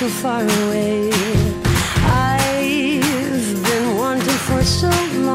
so far away. I've been wanting for so long.